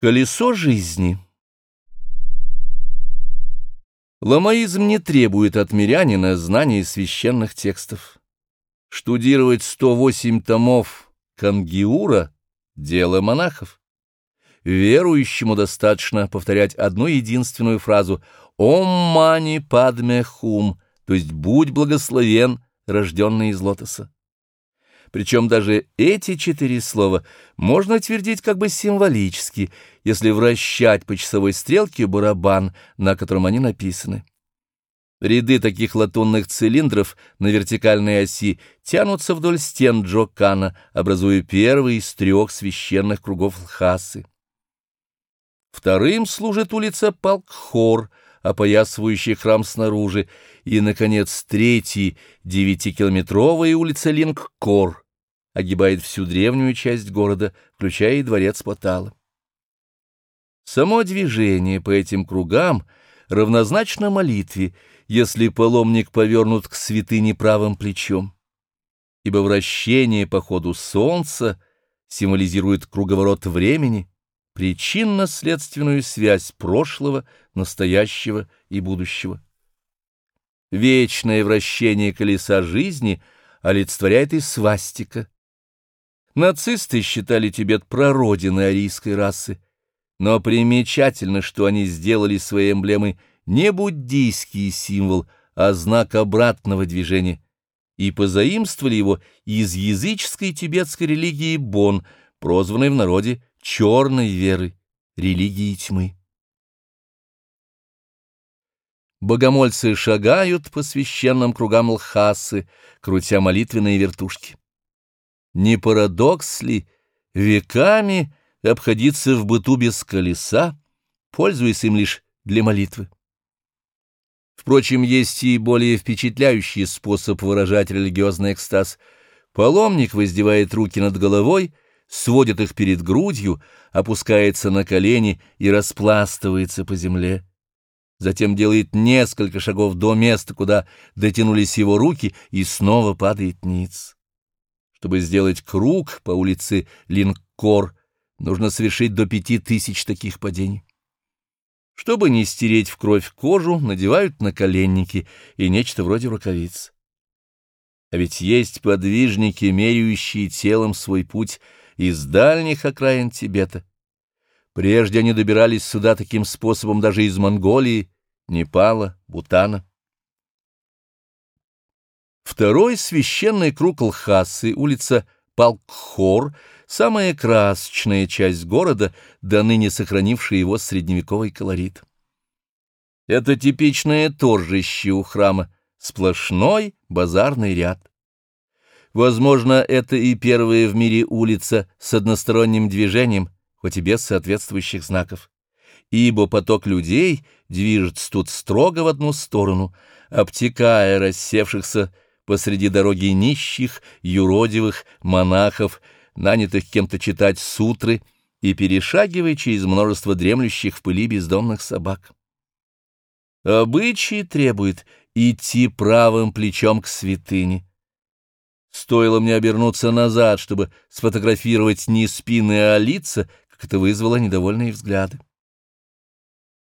Колесо жизни Ламаизм не требует от мирянина знания священных текстов. Штудировать 108 томов Кангиура — дело монахов. Верующему достаточно повторять одну единственную фразу «Ом мани падме хум», то есть «Будь благословен, рожденный из лотоса». Причем даже эти четыре слова можно твердить как бы символически, если вращать по часовой стрелке барабан, на котором они написаны. Ряды таких латунных цилиндров на вертикальной оси тянутся вдоль стен Джокана, образуя первый из трех священных кругов Лхасы. Вторым служит улица Палкхор, опоясывающий храм снаружи, и, наконец, третий, девятикилометровая улица Лингкор, огибает всю древнюю часть города, включая и дворец Потала. Само движение по этим кругам равнозначно молитве, если паломник повернут к святыне правым плечом, ибо вращение по ходу солнца символизирует круговорот времени, причинно-следственную связь прошлого, настоящего и будущего. Вечное вращение колеса жизни олицетворяет и свастика. Нацисты считали Тибет прародиной арийской расы, но примечательно, что они сделали своей эмблемой не буддийский символ, а знак обратного движения, и позаимствовали его из языческой тибетской религии Бон, прозванной в народе черной веры, религии тьмы. Богомольцы шагают по священным кругам Лхасы, крутя молитвенные вертушки. Не парадокс ли веками обходиться в быту без колеса, пользуясь им лишь для молитвы? Впрочем, есть и более впечатляющий способ выражать религиозный экстаз. Паломник воздевает руки над головой — сводит их перед грудью, опускается на колени и распластывается по земле. Затем делает несколько шагов до места, куда дотянулись его руки, и снова падает ниц. Чтобы сделать круг по улице Линкор, нужно совершить до пяти тысяч таких падений. Чтобы не стереть в кровь кожу, надевают наколенники и нечто вроде рукавиц. А ведь есть подвижники, меряющие телом свой путь из дальних окраин Тибета. Прежде они добирались сюда таким способом даже из Монголии, Непала, Бутана. Второй священный круг Лхасы, улица Палкхор, самая красочная часть города, до ныне сохранившая его средневековый колорит. Это типичное торжище у храма, сплошной базарный ряд. Возможно, это и первая в мире улица с односторонним движением, хоть и без соответствующих знаков. Ибо поток людей движется тут строго в одну сторону, обтекая рассевшихся посреди дороги нищих, юродивых, монахов, нанятых кем-то читать сутры и перешагивая через множество дремлющих в пыли бездомных собак. Обычай требует идти правым плечом к святыне, Стоило мне обернуться назад, чтобы сфотографировать не спины, а лица, как это вызвало недовольные взгляды.